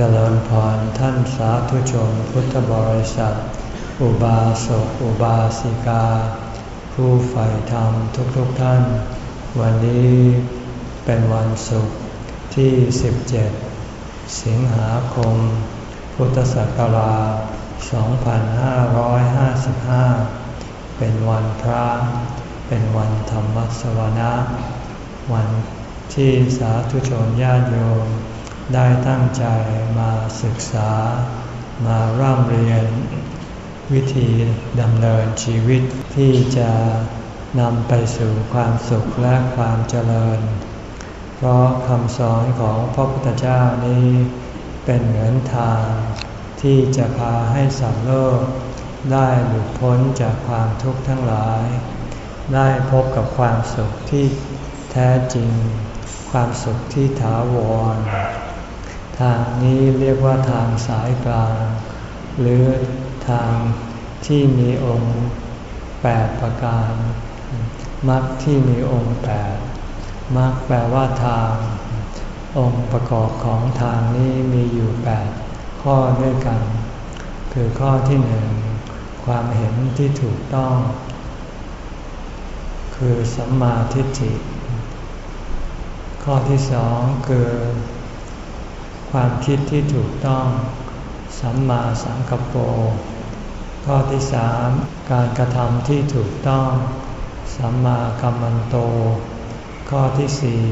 เจริญพรท่านสาธุชนพุทธบริษัท อุบาสกอุบาสิกา ผู้ใฝ่ธรรมทุกๆทท่าน วันนี้เป็นวันศุกร์ที่ 17 สิงหาคม พุทธศักราช 2555 เป็นวันพระ เป็นวันธรรมสวนะ วันที่สาธุชนญาติโยม ได้ตั้งใจมาศึกษา มาร่ำเรียน วิธีดำเนินชีวิตที่จะนำไปสู่ความสุขและความเจริญ เพราะคำสอนของพระพุทธเจ้านี้เป็นเหมือนทาง ที่จะพาให้สัตว์โลก ได้หลุดพ้นจากความทุกข์ทั้งหลาย ได้พบกับความสุขที่แท้จริง ความสุขที่ถาวร ทางนี้เรียกว่าทางสายกลาง หรือทางที่มีองค์แปดประการมรรคที่มีองค์แปดมรรคแปลว่าทาง องค์ประกอบของทางนี้มีอยู่แปดข้อด้วยกัน คือข้อที่หนึ่งความเห็นที่ถูกต้อง คือสัมมาทิฏฐิข้อที่สองคือ ความคิดที่ถูกต้อง สัมมาสังกปรข้อที่สามการกระทำที่ถูกต้อง สัมมากัมมันโต ข้อที่สี่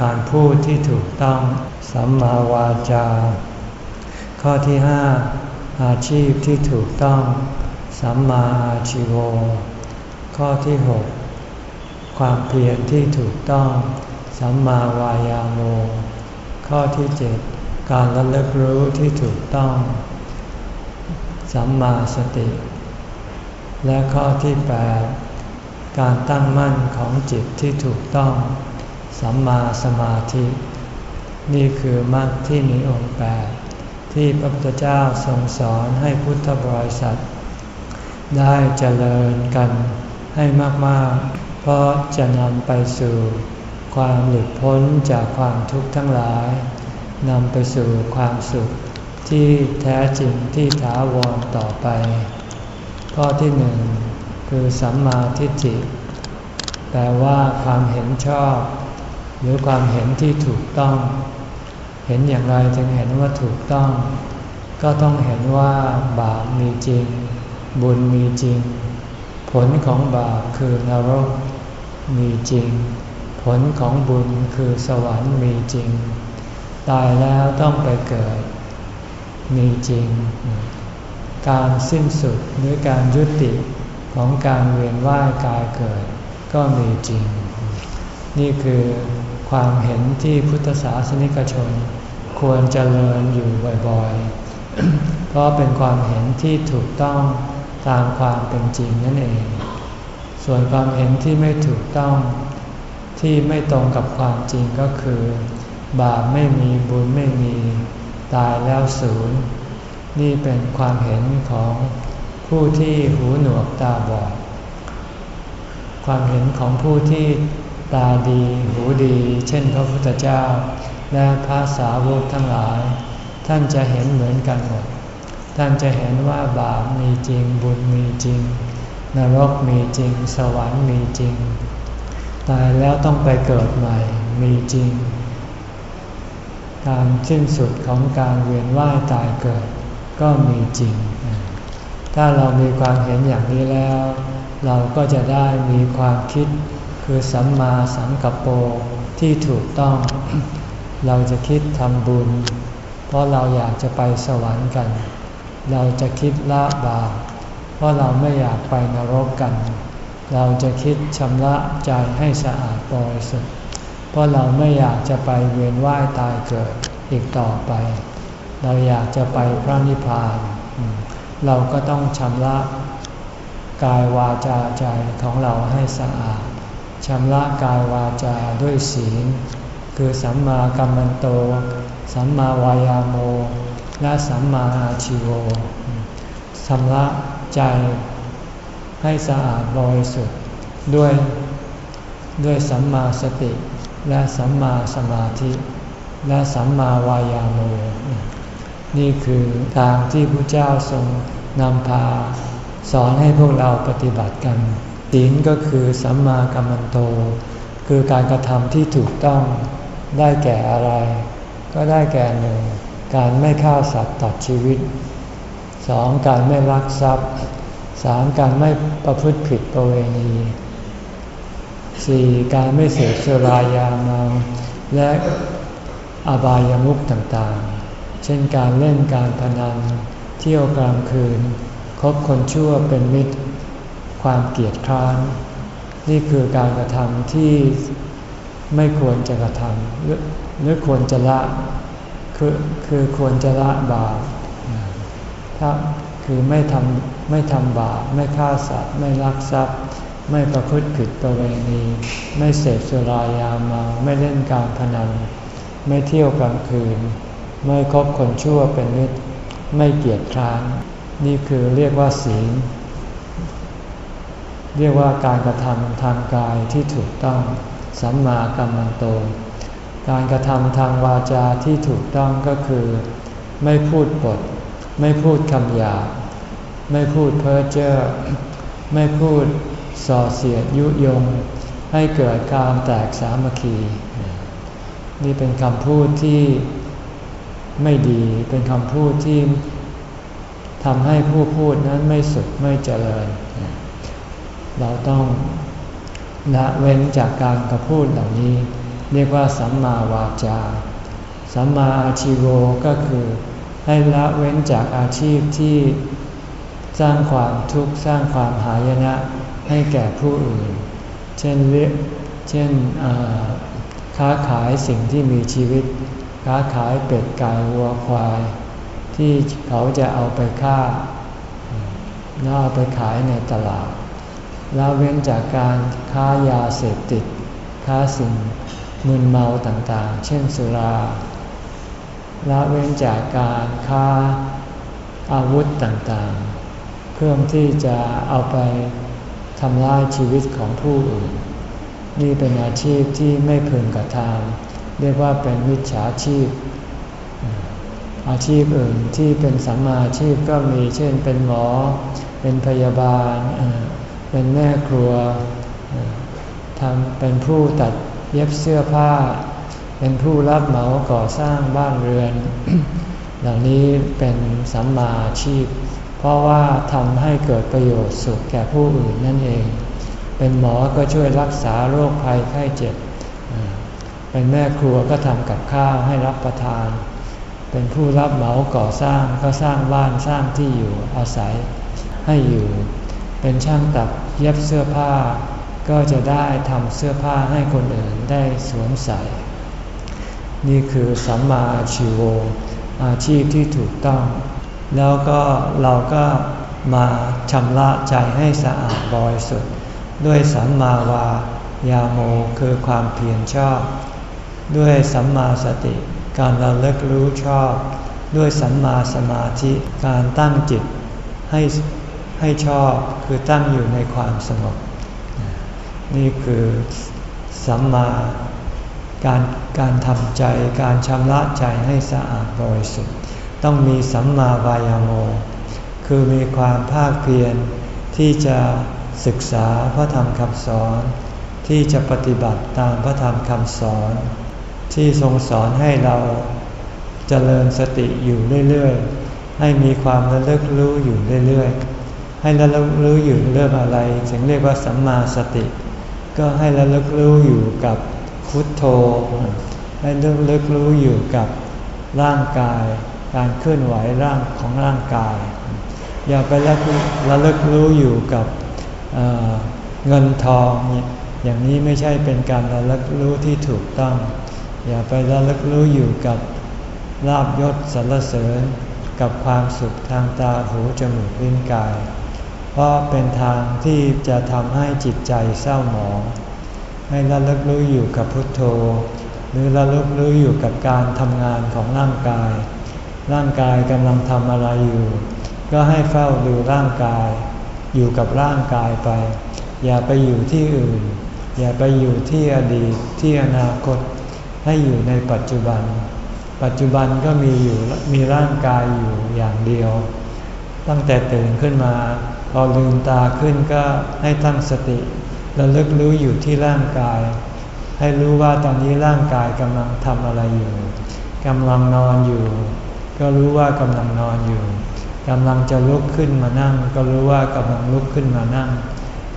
การพูดที่ถูกต้อง สัมมาวาจา ข้อที่ห้าอาชีพที่ถูกต้อง สัมมาอาชีโว ข้อที่หกความเพียรที่ถูกต้อง สัมมาวายาโม ข้อที่เจ็ด การระลึกรู้ที่ถูกต้องสัมมาสติ และข้อที่ 8 การตั้งมั่นของจิตที่ถูกต้องสัมมาสมาธิ นี่คือมรรคที่มีองค์แปดที่พระพุทธเจ้าทรงสอนให้พุทธบริษัท ได้เจริญกันให้มากๆ เพราะจะนำไปสู่ความหลุดพ้นจากความทุกข์ทั้งหลาย นำไปสู่ความสุขที่แท้จริงที่ถาวรต่อไป ข้อที่หนึ่งคือสัมมาทิฏฐิแปลว่าความเห็นชอบ หรือความเห็นที่ถูกต้อง เห็นอย่างไรจึงเห็นว่าถูกต้อง ก็ต้องเห็นว่าบาปมีจริง บุญมีจริง ผลของบาปคือนรกมีจริง ผลของบุญคือสวรรค์มีจริง ตายแล้วต้องไปเกิด มีจริง การสิ้นสุดหรือการยุติของการเวียนว่ายกายเกิด ก็มีจริง นี่คือความเห็นที่พุทธศาสนิกชน ควรเจริญอยู่บ่อยๆ เพราะเป็นความเห็นที่ถูกต้องตามความเป็นจริงนั่นเอง ส่วนความเห็นที่ไม่ถูกต้องที่ไม่ตรงกับความจริงก็คือ บาปไม่มีบุญไม่มี ตายแล้วศูนย์นี่เป็นความเห็นของผู้ที่หูหนวกตาบอด ความเห็นของผู้ที่ตาดีหูดี เช่นพระพุทธเจ้า และพระสาวกทั้งหลาย ท่านจะเห็นเหมือนกันหมด ท่านจะเห็นว่าบาปมีจริงบุญมีจริง นรกมีจริง สวรรค์มีจริง ตายแล้วต้องไปเกิดใหม่มีจริง การสิ้นสุดของการเวียนว่ายตายเกิด ก็มีจริง ถ้าเรามีความเห็นอย่างนี้แล้ว เราก็จะได้มีความคิดคือสัมมาสังกัปโปที่ถูกต้อง เราจะคิดทำบุญ เพราะเราอยากจะไปสวรรค์กัน เราจะคิดละบาปเพราะเราไม่อยากไปนรกกัน เราจะคิดชำระใจให้สะอาดบริสุทธิ์ เพราะเราไม่อยากจะไปเวียนว่ายตายเกิดอีกต่อไป เราอยากจะไปพระนิพพาน เราก็ต้องชำระกายวาจาใจของเราให้สะอาดชำระกายวาจาด้วยศีล คือสัมมากัมมันโต สัมมาวายาโม และสัมมาอาชิโวชำระใจให้สะอาดบริสุทธิ์ด้วยด้วยสัมมาสติ และสัมมาสมาธิ และสัมมาวายาโมนี่คือทางที่พระเจ้าทรงนำพา สอนให้พวกเราปฏิบัติกันศีลก็คือสัมมากัมมันโต คือการกระทำที่ถูกต้องได้แก่อะไร ก็ได้แก่หนึ่งการไม่ฆ่าสัตว์ตัดชีวิตสองการไม่ลักทรัพย์สามการไม่ประพฤติผิดประเวณี สี่การไม่เสพสุรายาเมาและอบายามุขต่างๆ เช่นการเล่นการพนัน เที่ยวกลางคืน คบคนชั่วเป็นมิตร ความเกียดคร้าน นี่คือการกระทำที่ไม่ควรจะกระทำหรือควรจะละคือคือควรจะละบาปถ้าคือไม่ทำไม่ทำบาปไม่ฆ่าสัตว์ไม่ลักทรัพย์ ไม่ประพฤติผิดประเวณี ไม่เสพสุรายาเมาไม่เล่นการพนัน ไม่เที่ยวกลางคืน ไม่คบคนชั่วเป็นมิตร ไม่เกียจคร้านนี่คือเรียกว่าศีล เรียกว่าการกระทำทางกายที่ถูกต้องสัมมากัมมันโต การกระทำทางวาจาที่ถูกต้องก็คือ ไม่พูดปด ไม่พูดคำหยาบไม่พูดเพ้อเจ้อไม่พูด ส่อเสียดยุยง ให้เกิดการแตกสามัคคี นี่เป็นคำพูดที่ไม่ดีเป็นคำพูดที่ทำให้ผู้พูดนั้นไม่สุดไม่เจริญ เราต้องละเว้นจากการกระพูดเหล่านี้ เรียกว่าสัมมาวาจา สัมมาอาชีโวก็คือให้ละเว้นจากอาชีพที่สร้างความทุกข์สร้างความหายนะ ให้แก่ผู้อื่น เช่นเรียเช่นค้าขายสิ่งที่มีชีวิต ค้าขายเป็ดไก่วัวควาย ที่เขาจะเอาไปฆ่าแล้วเอาไปขายในตลาดละเว้นจากการค้ายาเสพติด ค้าสิ่งมึนเมาต่างๆ เช่นสุราละเว้นจากการค้าอาวุธต่างๆเพื่อที่จะเอาไป ทำลายชีวิตของผู้อื่น นี่เป็นอาชีพที่ไม่พึงกระทำเรียกว่าเป็นมิจฉาชีพ อาชีพอื่นที่เป็นสัมมาชีพก็มีเช่นเป็นหมอ เป็นพยาบาล เป็นแม่ครัวทำเป็นผู้ตัดเย็บเสื้อผ้า เป็นผู้รับเหมาก่อสร้างบ้านเรือน เหล่านี้เป็นสัมมาชีพ เพราะว่าทำให้เกิดประโยชน์สุขแก่ผู้อื่นนั่นเอง เป็นหมอก็ช่วยรักษาโรคภัยไข้เจ็บ เป็นแม่ครัวก็ทำกับข้าวให้รับประทาน เป็นผู้รับเหมาก่อสร้างก็สร้างบ้านสร้างที่อยู่อาศัยให้อยู่ เป็นช่างตัดเย็บเสื้อผ้า ก็จะได้ทำเสื้อผ้าให้คนอื่นได้สวมใส่ นี่คือสัมมาชีโวอาชีพที่ถูกต้อง แล้วก็เราก็มาชำระใจให้สะอาดบริสุทธิ์ด้วยสัมมาวายาโมคือความเพียรชอบ ด้วยสัมมาสติการระลึกรู้ชอบ ด้วยสัมมาสมาธิการตั้งจิตให้ให้ชอบคือตั้งอยู่ในความสงบนี่คือสัมมาการการทำใจการชำระใจให้สะอาดบริสุทธิ์ ต้องมีสัมมาวายโม คือมีความภาคเพียรที่จะศึกษาพระธรรมคำสอน ที่จะปฏิบัติตามพระธรรมคำสอน ที่ทรงสอนให้เราจเจริญสติอยู่เรื่อยๆ ให้มีความระลึกรู้อยู่เรื่อยๆ ให้ระลึกรู้อยู่เรื่องอะไรถึงเรียกว่าสัมมาสติ ก็ให้ระลึกรู้อยู่กับพุทโธ ให้ระลึกรู้อยู่กับร่างกาย การเคลื่อนไหวร่างของร่างกาย อย่าไประลึกระลึกรู้อยู่กับเเงินทอง อย่างนี้ไม่ใช่เป็นการระลึกรู้ที่ถูกต้อง อย่าไประลึกรู้อยู่กับลาบยศสรรเสริญ กับความสุขทางตาหูจมูกลิ้นกาย เพราะเป็นทางที่จะทำให้จิตใจเศร้าหมอง ให้ระลึกรู้อยู่กับพุทโธ หรือระลึกรู้อยู่กับการทำงานของร่างกาย ร่างกายกำลังทำอะไรอยู่ ก็ให้เฝ้าดูร่างกาย อยู่กับร่างกายไป อย่าไปอยู่ที่อื่น อย่าไปอยู่ที่อดีตที่อนาคต ให้อยู่ในปัจจุบัน ปัจจุบันก็มีอยู่มีร่างกายอยู่อย่างเดียว ตั้งแต่ตื่นขึ้นมาพอลืมตาขึ้นก็ให้ตั้งสติระลึกรู้อยู่ที่ร่างกาย ให้รู้ว่าตอนนี้ร่างกายกำลังทำอะไรอยู่กำลังนอนอยู่ ก็รู้ว่ากำลังนอนอยู่กำลังจะลุกขึ้นมานั่ง ก็รู้ว่ากำลังลุกขึ้นมานั่ง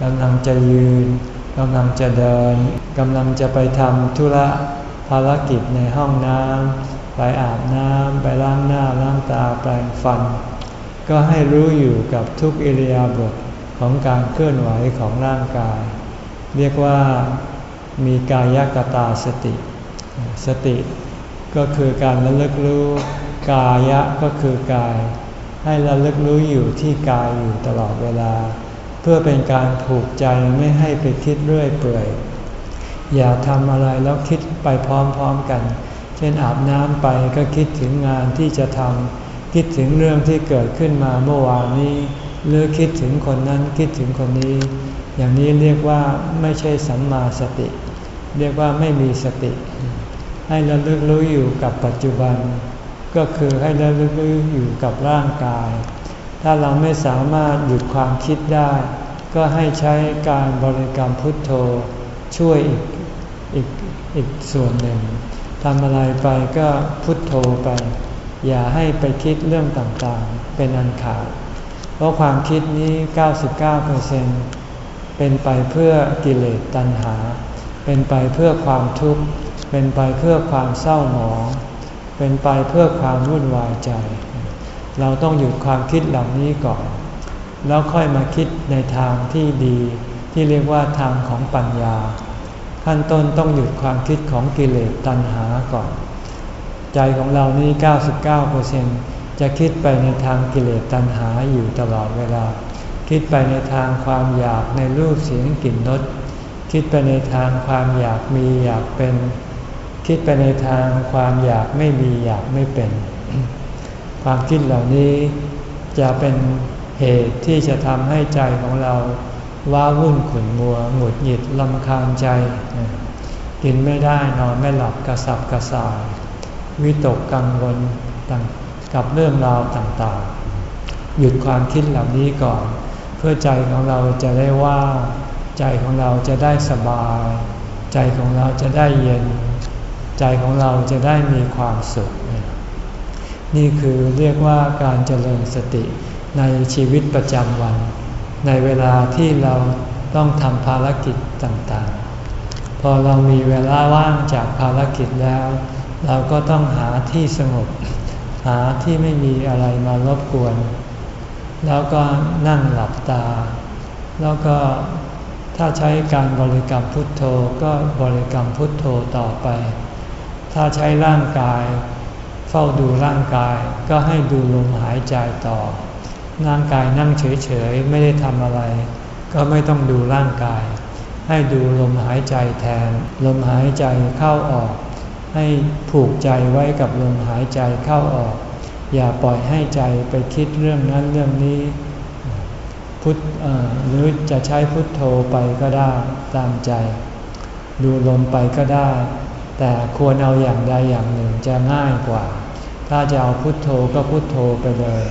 กำลังจะยืนกำลังจะเดินกำลังจะไปทำธุระภารกิจในห้องน้ำไปอาบน้ำไปล้างหน้าล้างตาแปรงฟัน ก็ให้รู้อยู่กับทุกอิริยาบถของการเคลื่อนไหวของร่างกาย เรียกว่ามีกายกตาสติ สติ ก็คือการระลึกรู้ กายะก็คือกาย ให้ระลึกรู้อยู่ที่กายอยู่ตลอดเวลา เพื่อเป็นการผูกใจไม่ให้ไปคิดเรื่อยเปื่อย อย่าทำอะไรแล้วคิดไปพร้อมๆกัน เช่นอาบน้ำไปก็คิดถึงงานที่จะทำคิดถึงเรื่องที่เกิดขึ้นมาเมื่อวานนี้หรือคิดถึงคนนั้นคิดถึงคนนี้ อย่างนี้เรียกว่าไม่ใช่สัมมาสติ เรียกว่าไม่มีสติ ให้ระลึกรู้อยู่กับปัจจุบัน ก็คือให้ระลึกอยู่กับร่างกาย ถ้าเราไม่สามารถหยุดความคิดได้ ก็ให้ใช้การบริกรรมพุทโธช่วยอีกอีกอีกส่วนหนึ่งทำอะไรไปก็พุทโธไป อย่าให้ไปคิดเรื่องต่างๆ เป็นอันขาด เพราะความคิดนี้ 99%เป็นไปเพื่อกิเลสตัณหา เป็นไปเพื่อความทุกข์ เป็นไปเพื่อความเศร้าหมอง เป็นไปเพื่อความวุ่นวายใจ เราต้องหยุดความคิดเหล่านี้ก่อน แล้วค่อยมาคิดในทางที่ดี ที่เรียกว่าทางของปัญญา ขั้นต้นต้องหยุดความคิดของกิเลสตัณหาก่อน ใจของเรานี่ 99%จะคิดไปในทางกิเลสตัณหาอยู่ตลอดเวลา คิดไปในทางความอยากในรูปเสียงกลิ่นรสคิดไปในทางความอยากมีอยากเป็น คิดไปในทางความอยากไม่มีอยากไม่เป็น ความคิดเหล่านี้จะเป็นเหตุที่จะทำให้ใจของเราว้าวุ่นขุ่นมัว หงุดหงิดลำคาญใจ กินไม่ได้นอนไม่หลับกระสับกระส่ายวิตกกังวลกับเรื่องราวต่างๆ หยุดความคิดเหล่านี้ก่อน เพื่อใจของเราจะได้ว่า ใจของเราจะได้สบาย ใจของเราจะได้เย็น ใจของเราจะได้มีความสุข นี่คือเรียกว่าการเจริญสติในชีวิตประจำวัน ในเวลาที่เราต้องทำภารกิจต่างๆ พอเรามีเวลาว่างจากภารกิจแล้ว เราก็ต้องหาที่สงบ หาที่ไม่มีอะไรมารบกวน แล้วก็นั่งหลับตา แล้วก็ถ้าใช้การบริกรรมพุทโธก็บริกรรมพุทโธต่อไป ถ้าใช้ร่างกาย เฝ้าดูร่างกายก็ให้ดูลมหายใจต่อ ร่างกายนั่งเฉยๆ ไม่ได้ทำอะไร ก็ไม่ต้องดูร่างกาย ให้ดูลมหายใจแทน ลมหายใจเข้าออก ให้ผูกใจไว้กับลมหายใจเข้าออก อย่าปล่อยให้ใจไปคิดเรื่องนั้นเรื่องนี้พุทหรือจะใช้พุทโธไปก็ได้ตามใจ ดูลมไปก็ได้ แต่ควรเอาอย่างใดอย่างหนึ่งจะง่ายกว่า ถ้าจะเอาพุทโธก็พุทโธไปเลย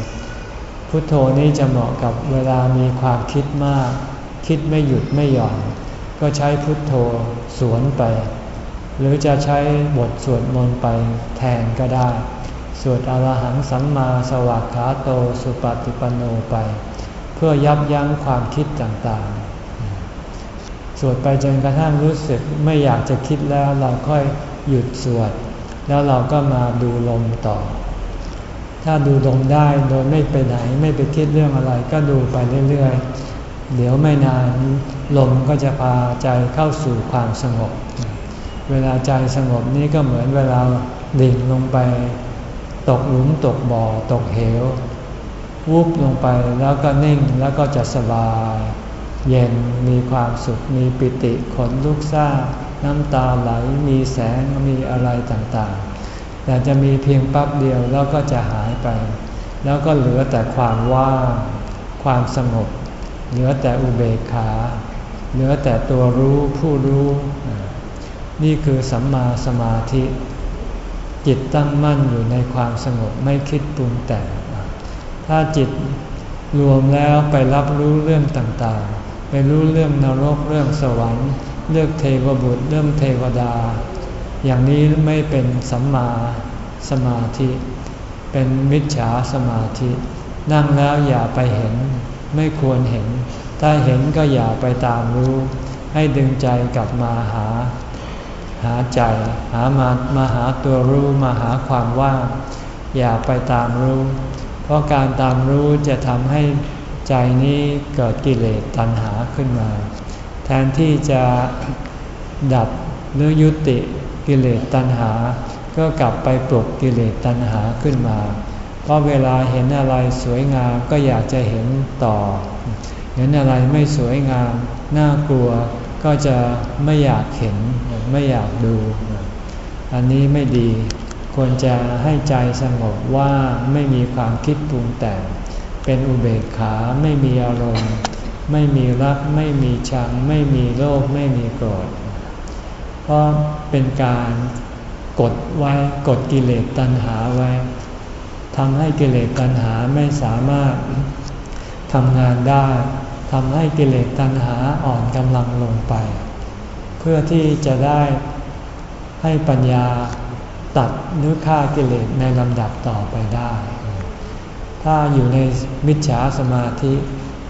พุทโธนี้จะเหมาะกับเวลามีความคิดมาก คิดไม่หยุดไม่หย่อน ก็ใช้พุทโธสวนไป หรือจะใช้บทสวดมนต์ไปแทนก็ได้ สวดอรหังสัมมาสวากขาโตสุปฏิปันโนไป เพื่อยับยั้งความคิดต่างๆ สวดไปจนกระทั่งรู้สึกไม่อยากจะคิดแล้วเราค่อยหยุดสวด แล้วเราก็มาดูลมต่อ ถ้าดูลมได้โดยไม่ไปไหนไม่ไปคิดเรื่องอะไร ก็ดูไปเรื่อยๆ เดี๋ยวไม่นานลมก็จะพาใจเข้าสู่ความสงบ เวลาใจสงบนี้ก็เหมือนเวลาดิ่งลงไป ตกหลุมตกบ่อตกเหว วุบลงไปแล้วก็นิ่งแล้วก็จะสบาย เย็นมีความสุขมีปิติขนลุกซ่า น้ำตาไหลมีแสงมีอะไรต่างๆ แต่จะมีเพียงปั๊บเดียวแล้วก็จะหายไป แล้วก็เหลือแต่ความว่างความสงบเหลือแต่อุเบกขา เหลือแต่ตัวรู้ผู้รู้ นี่คือสัมมาสมาธิ จิตตั้งมั่นอยู่ในความสงบไม่คิดปรุงแต่ง ถ้าจิตรวมแล้วไปรับรู้เรื่องต่างๆ ไปรู้เรื่องนรกเรื่องสวรรค์ เรื่องเทวบุตรเรื่องเทวดา อย่างนี้ไม่เป็นสัมมาสมาธิ เป็นมิจฉาสมาธิ นั่งแล้วอย่าไปเห็น ไม่ควรเห็น ถ้าเห็นก็อย่าไปตามรู้ ให้ดึงใจกลับมาหา หาใจ หามามาหาตัวรู้มาหาความว่างอย่าไปตามรู้ เพราะการตามรู้จะทำให้ ใจนี้เกิดกิเลสตัณหาขึ้นมา แทนที่จะดับหรือยุติกิเลสตัณหา ก็กลับไปปลุกกิเลสตัณหาขึ้นมา เพราะเวลาเห็นอะไรสวยงามก็อยากจะเห็นต่อ เห็นอะไรไม่สวยงามน่ากลัวก็จะไม่อยากเห็นไม่อยากดู อันนี้ไม่ดีควรจะให้ใจสงบว่าไม่มีความคิดปรุงแต่ง เป็นอุเบกขาไม่มีอารมณ์ ไม่มีรัก ไม่มีชัง ไม่มีโลภไม่มีโกรธ เพราะเป็นการกดไว้กดกิเลสตัณหาไว้ทำให้กิเลสตัณหาไม่สามารถทำงานได้ทำให้กิเลสตัณหาอ่อนกำลังลงไป เพื่อที่จะได้ให้ปัญญาตัดหรือฆ่ากิเลสในลำดับต่อไปได้ ถ้าอยู่ในมิจฉาสมาธิ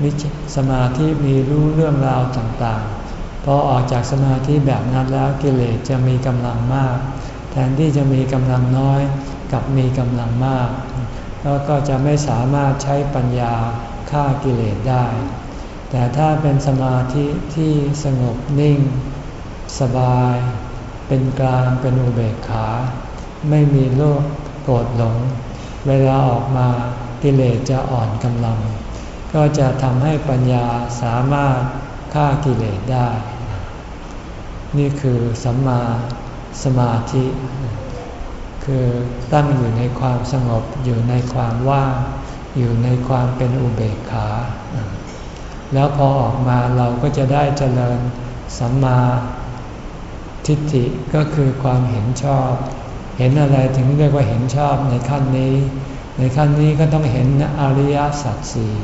มิจสมาธิมีรู้เรื่องราวต่างๆ พอออกจากสมาธิแบบนั้นแล้วกิเลสจะมีกำลังมาก แทนที่จะมีกำลังน้อยกับมีกำลังมาก แล้วก็จะไม่สามารถใช้ปัญญาฆ่ากิเลสได้ แต่ถ้าเป็นสมาธิที่สงบนิ่ง สบาย เป็นกลางเป็นอุเบกขา ไม่มีโลภโกรธหลง เวลาออกมา กิเลสจะอ่อนกำลัง ก็จะทำให้ปัญญาสามารถฆ่ากิเลสได้ นี่คือสัมมาสมาธิ คือตั้งอยู่ในความสงบอยู่ในความว่างอยู่ในความเป็นอุเบกขา แล้วพอออกมาเราก็จะได้เจริญสัมมาทิฏฐิก็คือความเห็นชอบ เห็นอะไรถึงเรียกว่าเห็นชอบในขั้นนี้ ในขั้นนี้ก็ต้องเห็นอริยสัจสี่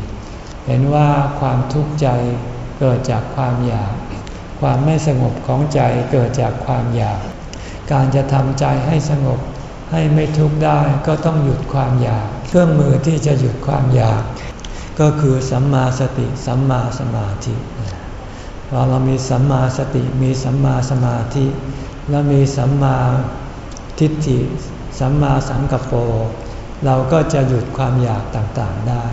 เห็นว่าความทุกข์ใจเกิดจากความอยาก ความไม่สงบของใจเกิดจากความอยาก การจะทำใจให้สงบให้ไม่ทุกข์ได้ก็ต้องหยุดความอยาก เครื่องมือที่จะหยุดความอยาก ก็คือสัมมาสติสัมมาสมาธิพอเรามีสัมมาสติมีสัมมาสมาธิ แล้วมีสัมมาทิฏฐิ สัมมาสังกัปโป เราก็จะหยุดความอยากต่างๆได้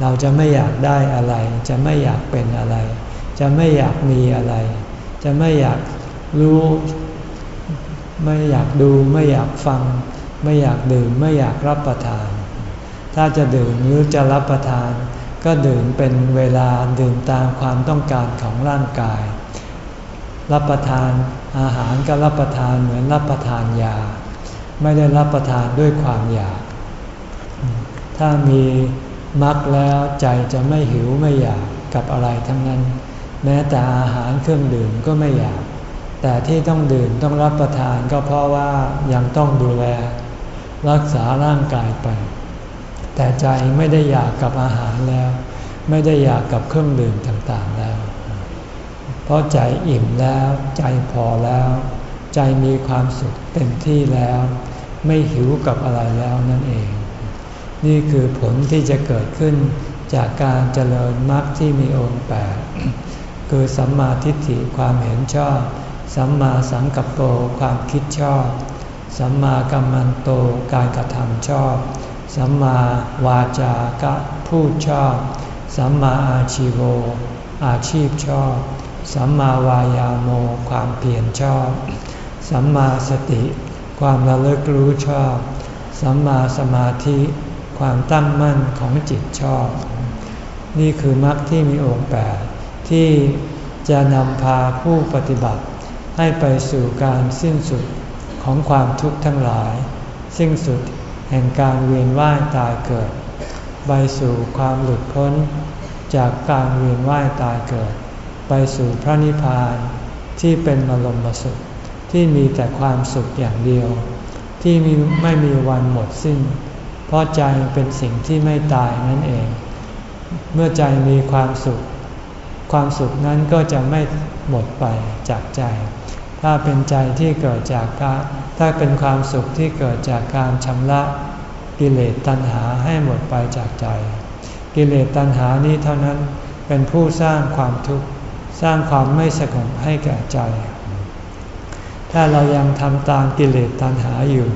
เราจะไม่อยากได้อะไร จะไม่อยากเป็นอะไร จะไม่อยากมีอะไร จะไม่อยากรู้ ไม่อยากดู ไม่อยากฟัง ไม่อยากดื่ม ไม่อยากรับประทาน ถ้าจะดื่มหรือจะรับประทาน ก็ดื่มเป็นเวลาดื่มตามความต้องการของร่างกาย รับประทานอาหารก็รับประทานเหมือนรับประทานยา ไม่ได้รับประทานด้วยความอยาก ถ้ามีมรรคแล้วใจจะไม่หิวไม่อยากกับอะไรทั้งนั้น แม้แต่อาหารเครื่องดื่มก็ไม่อยาก แต่ที่ต้องดื่มต้องรับประทานก็เพราะว่ายังต้องดูแล รักษาร่างกายไป แต่ใจไม่ได้อยากกับอาหารแล้ว ไม่ได้อยากกับเครื่องดื่มต่างๆแล้ว เพราะใจอิ่มแล้วใจพอแล้ว ใจมีความสุขเต็มที่แล้ว ไม่หิวกับอะไรแล้วนั่นเอง นี่คือผลที่จะเกิดขึ้นจากการเจริญมรรคที่มีองค์แปดคือสัมมาทิฏฐิความเห็นชอบ สัมมาสังกัปโปความคิดชอบ สัมมากัมมันโตการกระทำชอบ สัมมาวาจากะพูดชอบ สัมมาอาชีโว อาชีพชอบ สัมมาวายาโมความเพียรชอบ สัมมาสติ ความระลึกรู้ชอบ สัมมาสมาธิ ความตั้งมั่นของจิตชอบ นี่คือมรรคที่มีองค์แปดที่จะนำพาผู้ปฏิบัติ ให้ไปสู่การสิ้นสุดของความทุกข์ทั้งหลาย สิ้นสุดแห่งการเวียนว่ายตายเกิด ไปสู่ความหลุดพ้น จากการเวียนว่ายตายเกิด ไปสู่พระนิพพานที่เป็นมรมสุขที่มีแต่ความสุขอย่างเดียว ที่ไม่มีวันหมดสิ้น เพราะใจเป็นสิ่งที่ไม่ตายนั่นเอง เมื่อใจมีความสุข ความสุขนั้นก็จะไม่หมดไปจากใจ ถ้าเป็นใจที่เกิดจากการถ้าเป็นความสุขที่เกิดจากการชำระกิเลสตัณหาให้หมดไปจากใจ กิเลสตัณหานี้เท่านั้นเป็นผู้สร้างความทุกข์สร้างความไม่สงบให้แก่ใจ ถ้าเรายังทำตามกิเลสตัณหาอยู่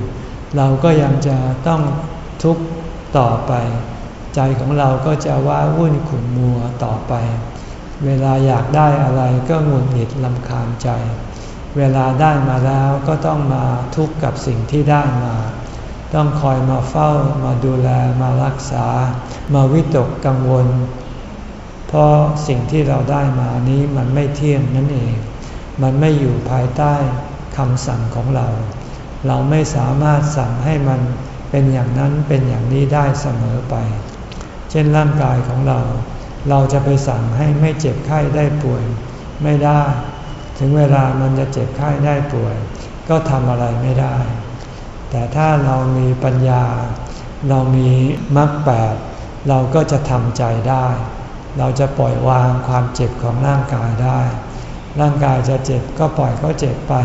เราก็ยังจะต้อง ทุกข์ต่อไป ใจของเราก็จะว่าวุ่นขุ่นมัวต่อไป เวลาอยากได้อะไรก็หงุดหงิดลำคาญใจ เวลาได้มาแล้วก็ต้องมาทุกข์กับสิ่งที่ได้มา ต้องคอยมาเฝ้ามาดูแลมารักษา มาวิตกกังวล เพราะสิ่งที่เราได้มานี้มันไม่เที่ยงนั่นเอง มันไม่อยู่ภายใต้คำสั่งของเรา เราไม่สามารถสั่งให้มัน เป็นอย่างนั้นเป็นอย่างนี้ได้เสมอไป เช่นร่างกายของเรา เราจะไปสั่งให้ไม่เจ็บไข้ได้ป่วย ไม่ได้ ถึงเวลามันจะเจ็บไข้ได้ป่วย ก็ทำอะไรไม่ได้ แต่ถ้าเรามีปัญญา เรามีมรรคแปดเราก็จะทำใจได้ เราจะปล่อยวางความเจ็บของร่างกายได้ ร่างกายจะเจ็บก็ปล่อยเขาเจ็บไป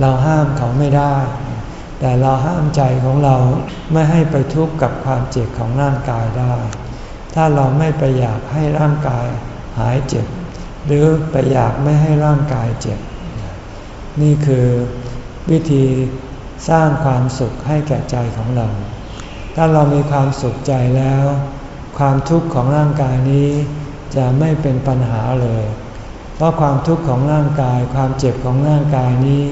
เราห้ามเขาไม่ได้ แต่เราห้ามใจของเราไม่ให้ไปทุกข์กับความเจ็บของร่างกายได้ ถ้าเราไม่ไปอยากให้ร่างกายหายเจ็บ หรือไปอยากไม่ให้ร่างกายเจ็บ นี่คือวิธีสร้างความสุขให้แก่ใจของเรา ถ้าเรามีความสุขใจแล้ว ความทุกข์ของร่างกายนี้จะไม่เป็นปัญหาเลย เพราะความทุกข์ของร่างกาย ความเจ็บของร่างกายนี้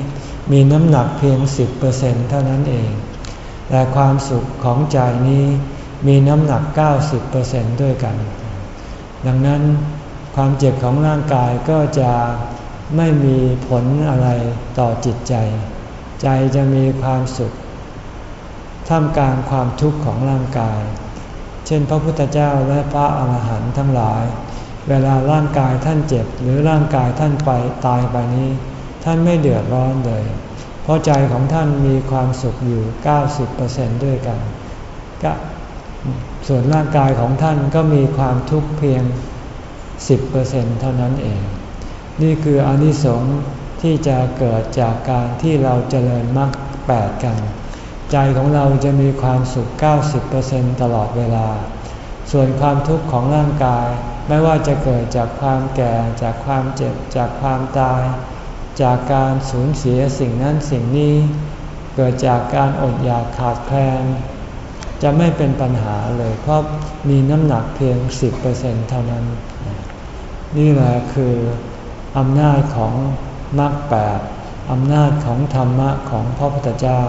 มีน้ำหนักเพียง 10%เท่านั้นเอง แต่ความสุขของใจนี้มีน้ำหนัก 90%ด้วยกัน ดังนั้นความเจ็บของร่างกายก็จะไม่มีผลอะไรต่อจิตใจ ใจจะมีความสุข ท่ามกลางความทุกข์ของร่างกาย เช่น พระพุทธเจ้าและพระอาหารหันต์ทั้งหลาย เวลาร่างกายท่านเจ็บหรือร่างกายท่านไปตายไปนี้ ท่านไม่เดือดร้อนเลย เพราะใจของท่านมีความสุขอยู่ 90%ด้วยกันก็ส่วนร่างกายของท่านก็มีความทุกข์เพียง 10%เท่านั้นเอง นี่คืออนิสงส์ที่จะเกิดจากการที่เราเจริญมรรคแปดกัน ใจของเราจะมีความสุข 90%ตลอดเวลา ส่วนความทุกข์ของร่างกาย ไม่ว่าจะเกิดจากความแก่จากความเจ็บจากความตาย จากการสูญเสียสิ่งนั้นสิ่งนี้ เกิดจากการอดอยากขาดแคลน จะไม่เป็นปัญหาเลยเพราะมีน้ำหนักเพียง 10%เท่านั้น นี่แหละคืออำนาจของมรรคแปดอำนาจของธรรมะของพระพุทธเจ้า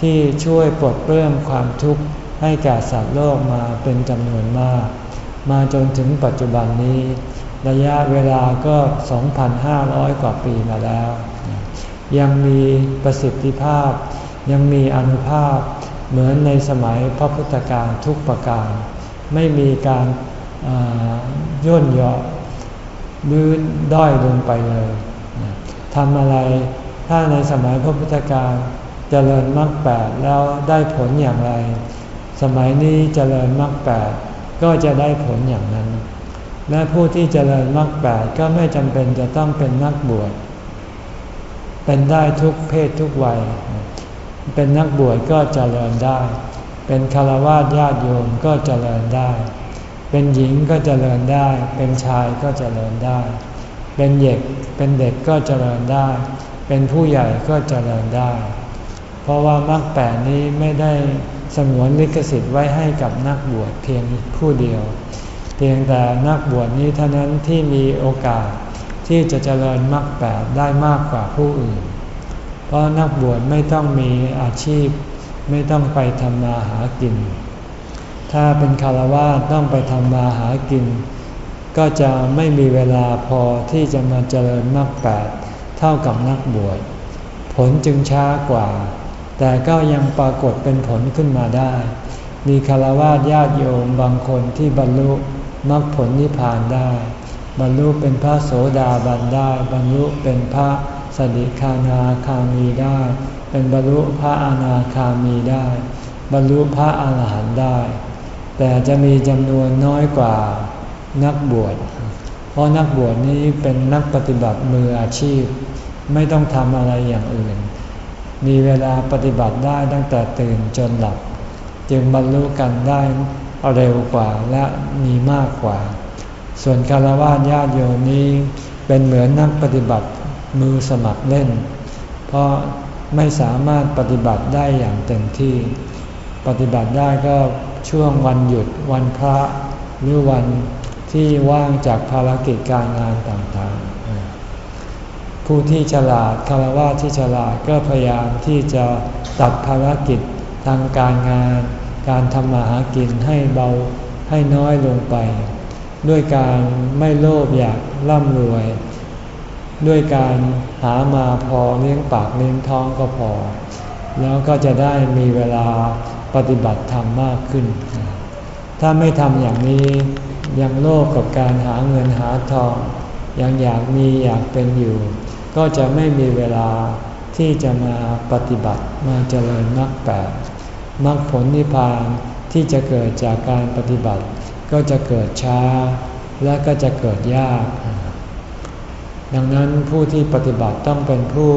ที่ช่วยปลดเปลื้องความทุกข์ให้แก่สัตว์โลกมาเป็นจำนวนมาก มาจนถึงปัจจุบันนี้ ระยะเวลาก็ 2,500 กว่าปีมาแล้ว ยังมีประสิทธิภาพ ยังมีอนุภาพเหมือนในสมัยพระพุทธการทุกประการ ไม่มีการย่นเยาะลื่นด้อยลงไปเลยทำอะไรถ้าในสมัยพระพุทธการเจริญมรรคแปดแล้วได้ผลอย่างไร สมัยนี้เจริญมรรคแปดก็จะได้ผลอย่างนั้น และผู้ที่เจริญมรรคแปดก็ไม่จำเป็นจะต้องเป็นนักบวช เป็นได้ทุกเพศทุกวัย เป็นนักบวชก็เจริญได้ เป็นคารวะญาติโยมก็เจริญได้ เป็นหญิงก็เจริญได้ เป็นชายก็เจริญได้ เป็นเด็ก เป็นเด็กก็เจริญได้ เป็นผู้ใหญ่ก็เจริญได้ เพราะว่ามรรคแปดนี้ไม่ได้สงวนลิขสิทธิ์ไว้ให้กับนักบวชเพียงผู้เดียว เพียงแต่นักบวชนี้เท่านั้นที่มีโอกาสที่จะเจริญมรรคแปดได้มากกว่าผู้อื่น เพราะนักบวชไม่ต้องมีอาชีพ ไม่ต้องไปทำมาหากิน ถ้าเป็นคารวะต้องไปทำมาหากิน ก็จะไม่มีเวลาพอที่จะมาเจริญมรรคแปดเท่ากับนักบวช ผลจึงช้ากว่า แต่ก็ยังปรากฏเป็นผลขึ้นมาได้ มีคารวะญาติโยมบางคนที่บรรลุ มรรคผลนิพพานได้ บรรลุเป็นพระโสดาบันได้ บรรลุเป็นพระสดิคานาคามีได้ เป็นบรรลุพระอนาคามีได้ บรรลุพระอาหารหันต์ได้ แต่จะมีจำนวนน้อยกว่านักบวช เพราะนักบวชนี้เป็นนักปฏิบัติมืออาชีพ ไม่ต้องทำอะไรอย่างอื่น มีเวลาปฏิบัติได้ตั้งแต่ตื่นจนหลับ จึงบรรลุกันได้ เร็วกว่าและมีมากกว่า ส่วนคารวะญาติโยมนี้เป็นเหมือนนักปฏิบัติมือสมัครเล่น เพราะไม่สามารถปฏิบัติได้อย่างเต็มที่ ปฏิบัติได้ก็ช่วงวันหยุดวันพระหรือวันที่ว่างจากภารกิจการงานต่างๆ ผู้ที่ฉลาดคารวะที่ฉลาดก็พยายามที่จะตัดภารกิจทางการงาน การทำมาหากินให้เบาให้น้อยลงไป ด้วยการไม่โลภอยากร่ำรวย ด้วยการหามาพอเลี้ยงปากเลี้ยงท้องก็พอ แล้วก็จะได้มีเวลาปฏิบัติธรรมมากขึ้น ถ้าไม่ทำอย่างนี้ยังโลภกับการหาเงินหาทอง ยังอยากมีอยากเป็นอยู่ ก็จะไม่มีเวลาที่จะมาปฏิบัติมาเจริญมรรคแปด มรรคผลนิพพานที่จะเกิดจากการปฏิบัติ ก็จะเกิดช้า และก็จะเกิดยาก ดังนั้นผู้ที่ปฏิบัติต้องเป็นผู้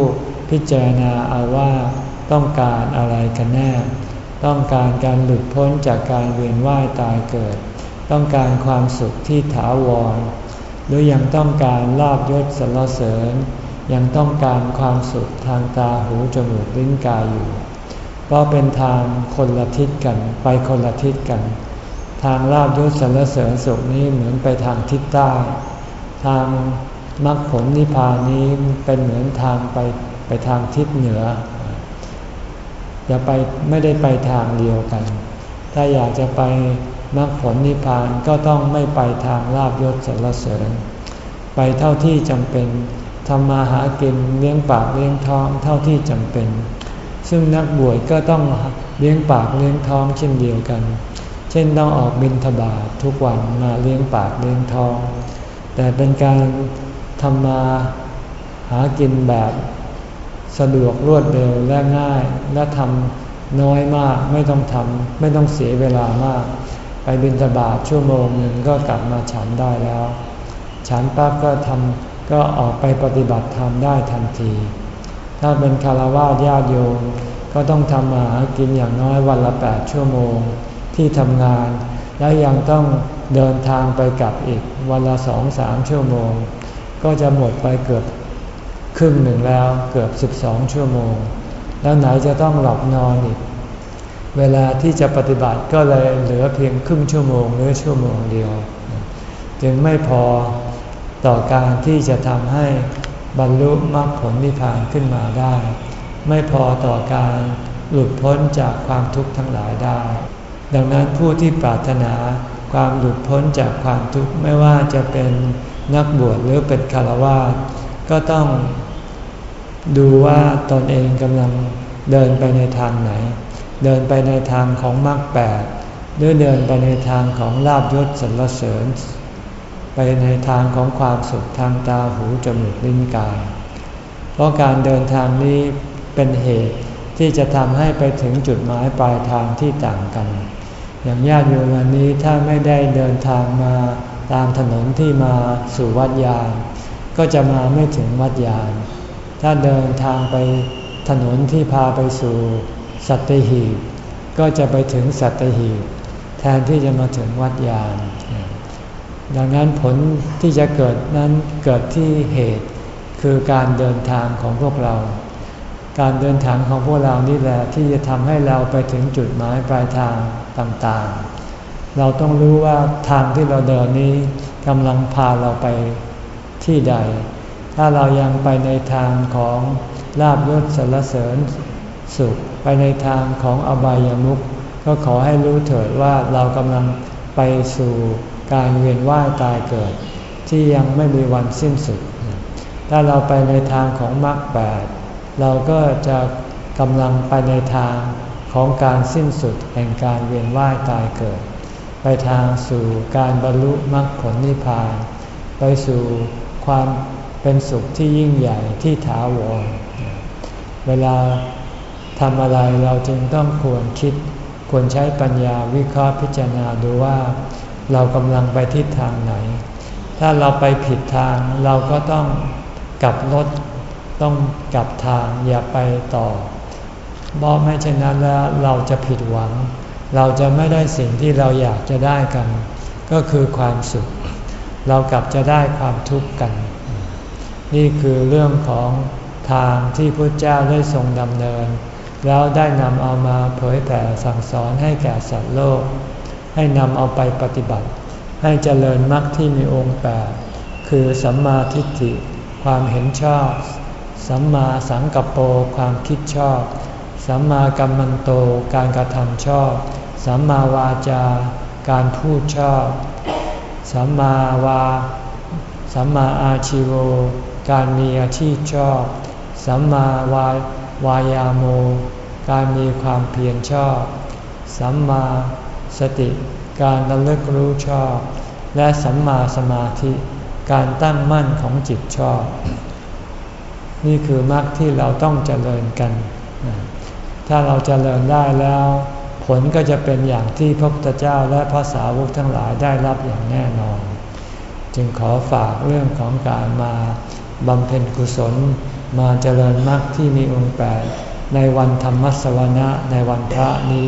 พิจารณาเอาว่าต้องการอะไรกันแน่ ต้องการการหลุดพ้นจากการเวียนว่ายตายเกิด ต้องการความสุขที่ถาวร หรือยังต้องการลาบยศสรรเสริญ ยังต้องการความสุขทางตาหูจมูกลิ้นกายอยู่ เพราะเป็นทางคนละทิศกันไปคนละทิศกัน ทางลาบยศสรรเสริญสุขนี้เหมือนไปทางทิศใต้ ทางมรรคผลนิพพานนี้เป็นเหมือนทางไปไปทางทิศเหนืออย่าไปไม่ได้ไปทางเดียวกัน ถ้าอยากจะไปมรรคผลนิพพานก็ต้องไม่ไปทางลาบยศสรรเสริญ ไปเท่าที่จำเป็นทำมาหากินเลี้ยงปากเลี้ยงท้องเท่าที่จำเป็น ซึ่งนักบวชก็ต้องเลี้ยงปากเลี้ยงท้องเช่นเดียวกัน เช่นต้องออกบิณฑบาตททุกวันมาเลี้ยงปากเลี้ยงท้อง แต่เป็นการทำมาหากินแบบสะดวกรวดเร็วและง่าย และทำน้อยมากไม่ต้องทำไม่ต้องเสียเวลามาก ไปบินทบาทชั่วโมงหนึ่งก็กลับมาฉันได้แล้ว ฉันปั๊บก็ทำก็ออกไปปฏิบัติธรรมได้ทันที ถ้าเป็นคารวะญาติโยมก็ต้องทำมาหากินอย่างน้อยวันละแปดชั่วโมงที่ทำงาน และยังต้องเดินทางไปกลับอีกวันละสองสามชั่วโมง ก็จะหมดไปเกือบครึ่งหนึ่งแล้วเกือบ 12 ชั่วโมง แล้วไหนจะต้องหลับนอนอีก เวลาที่จะปฏิบัติก็เลยเหลือเพียงครึ่งชั่วโมงหรือชั่วโมงเดียว จึงไม่พอต่อการที่จะทำให้ บรรลุมรรคผลนิพพานขึ้นมาได้ ไม่พอต่อการหลุดพ้นจากความทุกข์ทั้งหลายได้ ดังนั้นผู้ที่ปรารถนาความหลุดพ้นจากความทุกข์ไม่ว่าจะเป็นนักบวชหรือเป็นคารวะก็ต้องดูว่าตนเองกำลังเดินไปในทางไหน เดินไปในทางของมรรคแปดหรือเดินไปในทางของลาบยศสรรเสริญ ในทางของความสุขทางตาหูจมูกลิ้นกาย เพราะการเดินทางนี้เป็นเหตุที่จะทำให้ไปถึงจุดหมายปลายทางที่ต่างกัน อย่างญาติโยมวันนี้ถ้าไม่ได้เดินทางมาตามถนนที่มาสู่วัดยานก็จะมาไม่ถึงวัดยานถ้าเดินทางไปถนนที่พาไปสู่สัตหีบก็จะไปถึงสัตหีบแทนที่จะมาถึงวัดยาน ดังนั้นผลที่จะเกิดนั้นเกิดที่เหตุ คือการเดินทางของพวกเรา การเดินทางของพวกเรานี่แหละที่จะทำให้เราไปถึงจุดหมายปลายทางต่างๆ เราต้องรู้ว่าทางที่เราเดินนี้กำลังพาเราไปที่ใด ถ้าเรายังไปในทางของลาบยศสรรเสริญสุขไปในทางของอบายามุขก็ขอให้รู้เถิดว่าเรากำลังไปสู่ การเวียนว่ายตายเกิด ที่ยังไม่มีวันสิ้นสุด ถ้าเราไปในทางของมรรคแปดเราก็จะกำลังไปในทางของการสิ้นสุดแห่งการเวียนว่ายตายเกิด ไปทางสู่การบรรลุมรรคผลนิพพาน ไปสู่ความเป็นสุขที่ยิ่งใหญ่ที่ถาวร เวลาทำอะไรเราจึงต้องควรคิด ควรใช้ปัญญาวิเคราะห์พิจารณาดูว่า เรากำลังไปทิศทางไหน ถ้าเราไปผิดทางเราก็ต้องกลับรถต้องกลับทางอย่าไปต่อเพราะไม่เช่นนั้นแล้วเราจะผิดหวัง เราจะไม่ได้สิ่งที่เราอยากจะได้กัน ก็คือความสุข เรากลับจะได้ความทุกข์กัน นี่คือเรื่องของทางที่พระเจ้าได้ทรงดำเนิน แล้วได้นำเอามาเผยแผ่สั่งสอนให้แก่สัตว์โลก ให้นำเอาไปปฏิบัติ ให้เจริญมรรคที่มีองค์แปดคือสัมมาทิฏฐิ ความเห็นชอบ สัมมาสังกัปโปความคิดชอบ สัมมากัมมันโตการกระทำชอบ สัมมาวาจาการพูดชอบ สัมมาวา สัมมาอาชิโวการมีอาชีพชอบ สัมมาวาวายาโม การมีความเพียรชอบ สัมมา สติการระลึกรู้ชอบ และสัมมาสมาธิการตั้งมั่นของจิตชอบ นี่คือมรรคที่เราต้องเจริญกัน ถ้าเราเจริญได้แล้ว ผลก็จะเป็นอย่างที่พระพุทธเจ้าและพระสาวกทั้งหลายได้รับอย่างแน่นอน จึงขอฝากเรื่องของการมาบำเพ็ญกุศลมาเจริญมรรคที่มีองค์แปดในวันธรรมสวนะในวันพระนี้